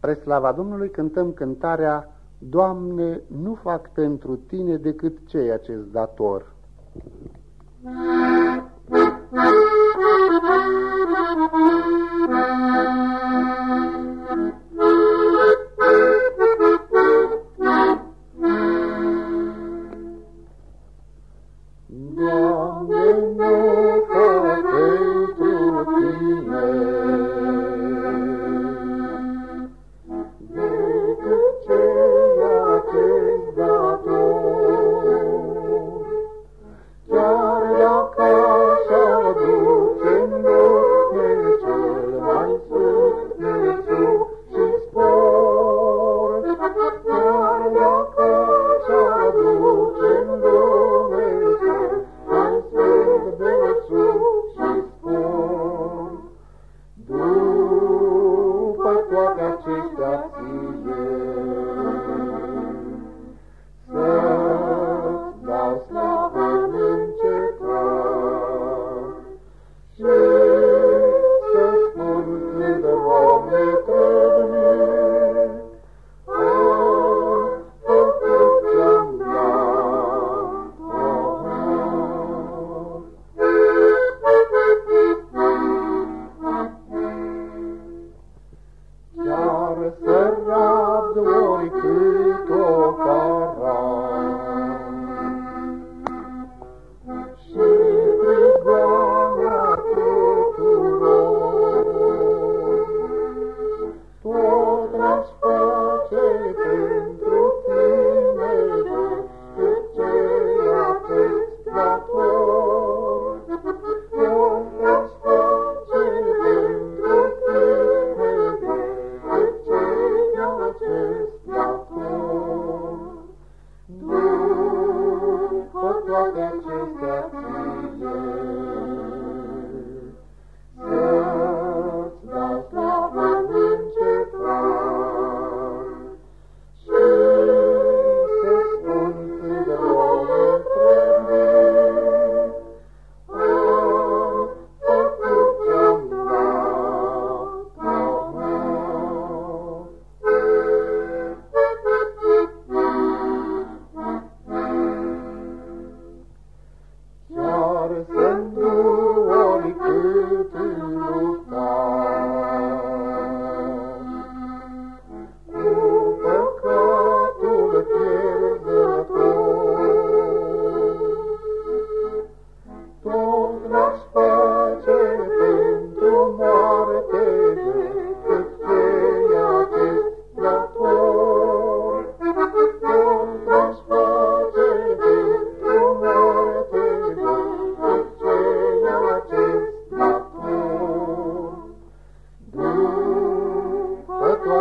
Spre slava Domnului cântăm cântarea Doamne, nu fac pentru Tine decât ceea ce-ți dator. Thank you. Słowa czysta i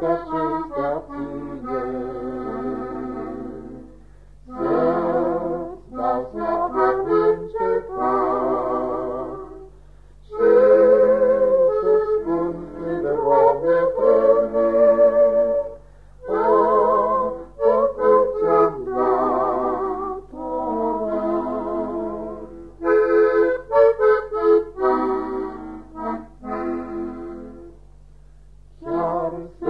bolts chesta pie lar lar lar lar lar lar lar lar lema lema lema lema lema lema